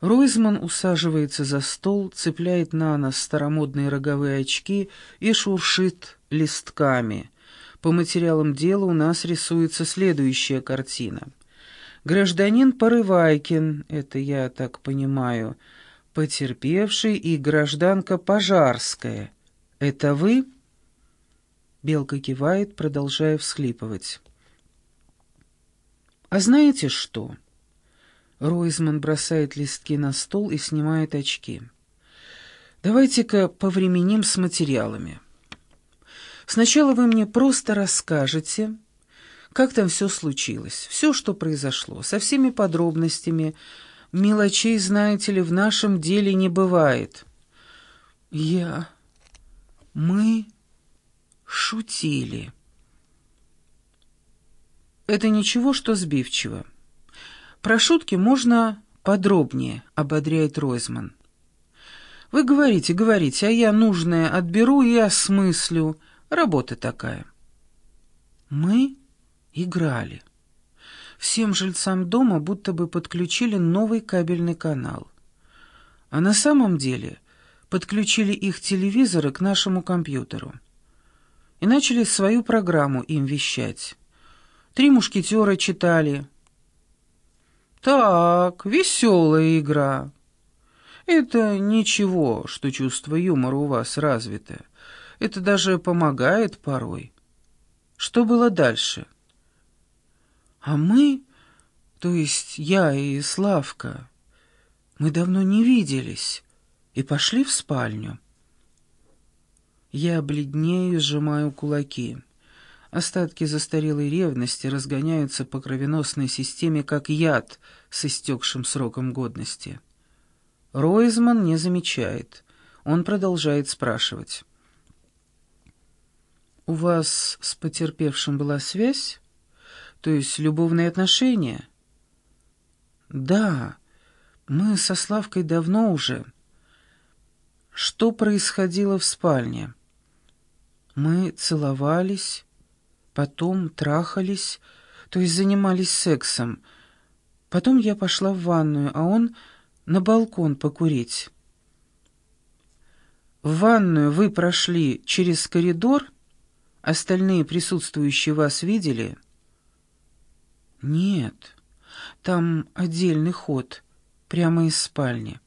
Ройзман усаживается за стол, цепляет на нос старомодные роговые очки и шуршит листками. По материалам дела у нас рисуется следующая картина. Гражданин Порывайкин, это я так понимаю, потерпевший и гражданка Пожарская. Это вы? Белка кивает, продолжая всхлипывать. А знаете что? Ройзман бросает листки на стол и снимает очки. Давайте-ка повременим с материалами. Сначала вы мне просто расскажете, как там все случилось, все, что произошло, со всеми подробностями. Мелочей, знаете ли, в нашем деле не бывает. Я... Мы шутили. Это ничего, что сбивчиво. Про шутки можно подробнее, ободряет Ройзман. Вы говорите, говорите, а я нужное отберу и осмыслю. Работа такая. Мы играли. Всем жильцам дома будто бы подключили новый кабельный канал. А на самом деле подключили их телевизоры к нашему компьютеру. И начали свою программу им вещать. «Три мушкетера» читали, «Так, веселая игра. Это ничего, что чувство юмора у вас развито. Это даже помогает порой. Что было дальше?» «А мы, то есть я и Славка, мы давно не виделись и пошли в спальню». Я бледнею, сжимаю кулаки. Остатки застарелой ревности разгоняются по кровеносной системе, как яд с истекшим сроком годности. Ройзман не замечает. Он продолжает спрашивать. «У вас с потерпевшим была связь? То есть любовные отношения?» «Да, мы со Славкой давно уже. Что происходило в спальне?» «Мы целовались» потом трахались, то есть занимались сексом. Потом я пошла в ванную, а он на балкон покурить. В ванную вы прошли через коридор? Остальные присутствующие вас видели? Нет, там отдельный ход, прямо из спальни.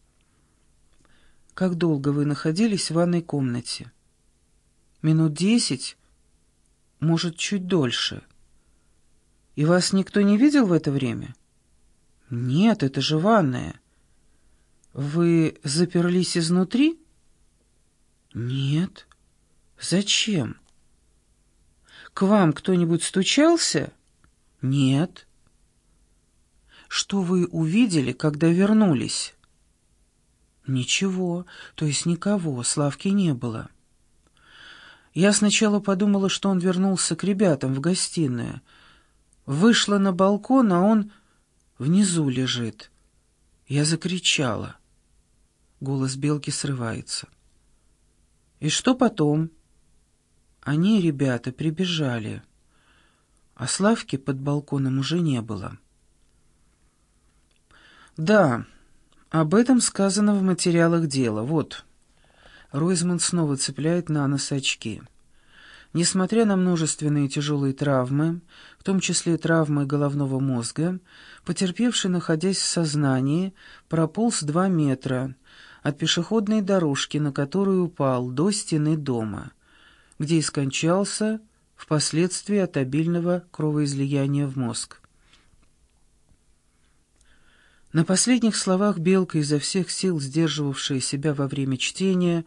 Как долго вы находились в ванной комнате? Минут десять? Может, чуть дольше. И вас никто не видел в это время? Нет, это же ванная. Вы заперлись изнутри? Нет. Зачем? К вам кто-нибудь стучался? Нет. Что вы увидели, когда вернулись? Ничего, то есть никого, Славки не было. Я сначала подумала, что он вернулся к ребятам в гостиную. Вышла на балкон, а он внизу лежит. Я закричала. Голос белки срывается. «И что потом?» Они, ребята, прибежали, а Славки под балконом уже не было. «Да, об этом сказано в материалах дела. Вот». Ройзман снова цепляет на нос очки. Несмотря на множественные тяжелые травмы, в том числе травмы головного мозга, потерпевший, находясь в сознании, прополз два метра от пешеходной дорожки, на которую упал, до стены дома, где и скончался впоследствии от обильного кровоизлияния в мозг. На последних словах Белка, изо всех сил сдерживавшая себя во время чтения,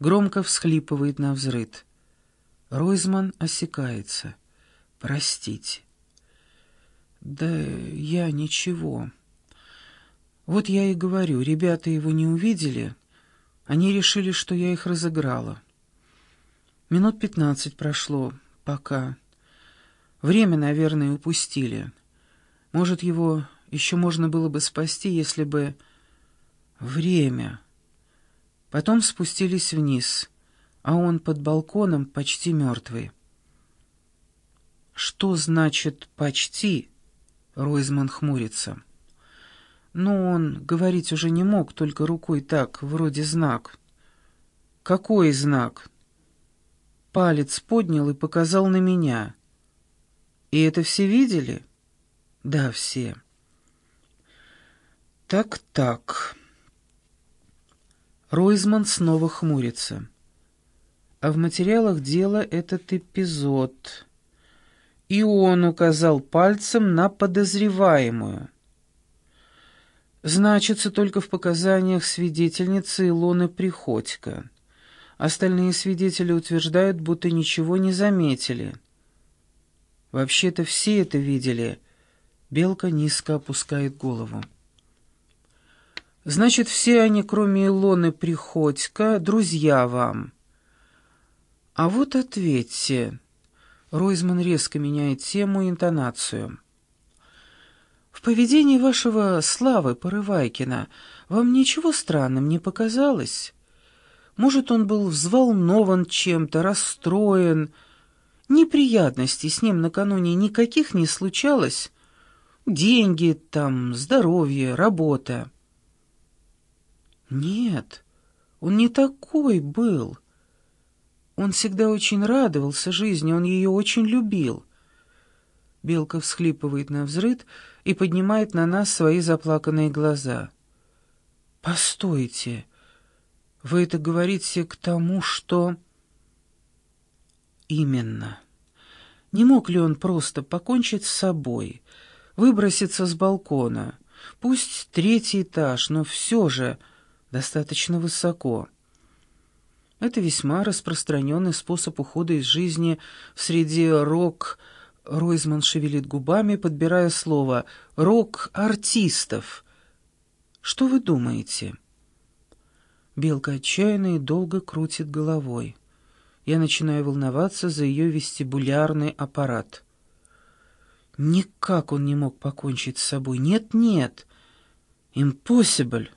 громко всхлипывает на взрыд. Ройзман осекается. «Простите». «Да я ничего. Вот я и говорю, ребята его не увидели. Они решили, что я их разыграла. Минут пятнадцать прошло, пока. Время, наверное, упустили. Может, его еще можно было бы спасти, если бы... Время. Потом спустились вниз, а он под балконом почти мертвый. «Что значит «почти»?» — Ройзман хмурится. Но он говорить уже не мог, только рукой так, вроде знак. «Какой знак?» Палец поднял и показал на меня. «И это все видели?» «Да, все». «Так-так». Ройзман снова хмурится. А в материалах дела этот эпизод. И он указал пальцем на подозреваемую. Значится только в показаниях свидетельницы Илоны Приходько. Остальные свидетели утверждают, будто ничего не заметили. Вообще-то все это видели. Белка низко опускает голову. Значит, все они, кроме Илоны Приходько, друзья вам. А вот ответьте. Ройзман резко меняет тему и интонацию. В поведении вашего Славы Порывайкина вам ничего странным не показалось? Может, он был взволнован чем-то, расстроен. Неприятностей с ним накануне никаких не случалось. Деньги там, здоровье, работа. Нет, он не такой был. Он всегда очень радовался жизни, он ее очень любил. Белка всхлипывает на взрыд и поднимает на нас свои заплаканные глаза. «Постойте, вы это говорите к тому, что...» «Именно. Не мог ли он просто покончить с собой, выброситься с балкона? Пусть третий этаж, но все же достаточно высоко». Это весьма распространенный способ ухода из жизни среди рок... Ройзман шевелит губами, подбирая слово «рок-артистов». «Что вы думаете?» Белка отчаянно и долго крутит головой. Я начинаю волноваться за ее вестибулярный аппарат. Никак он не мог покончить с собой. Нет-нет. Impossible.